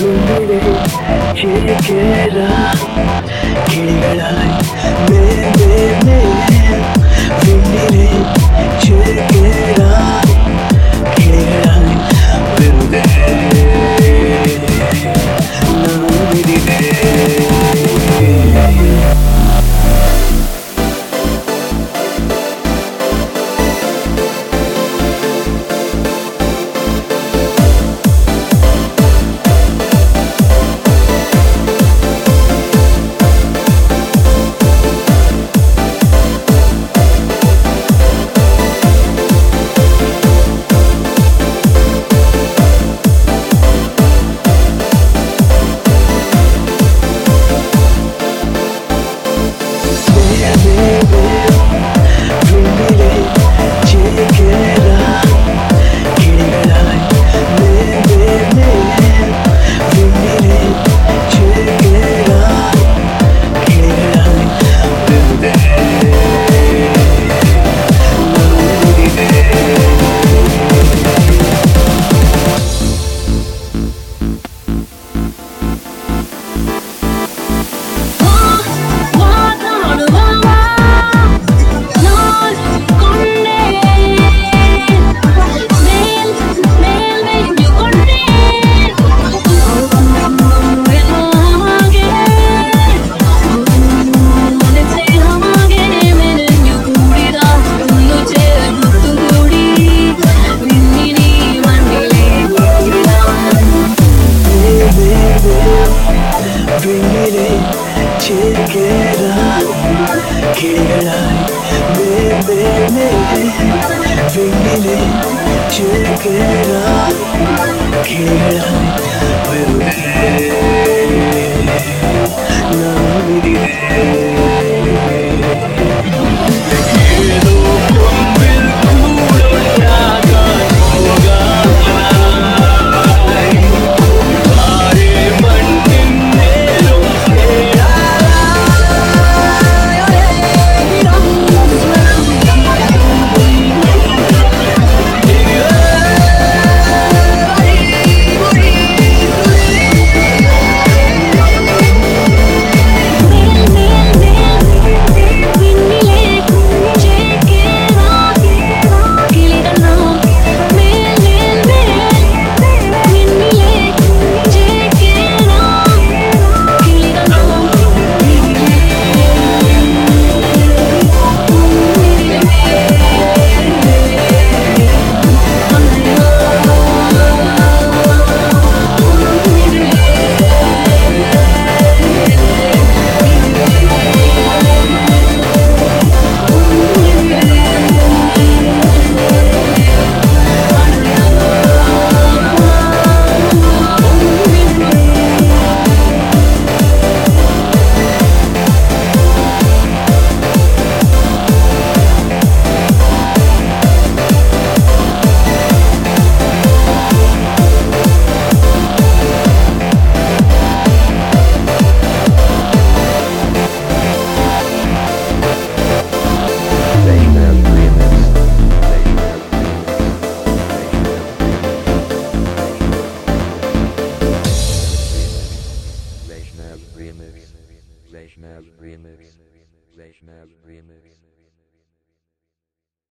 胸で響けだ君が Can I, baby, maybe, feeling check it out? Can I, will be, love it. Remix. Remix. Remix.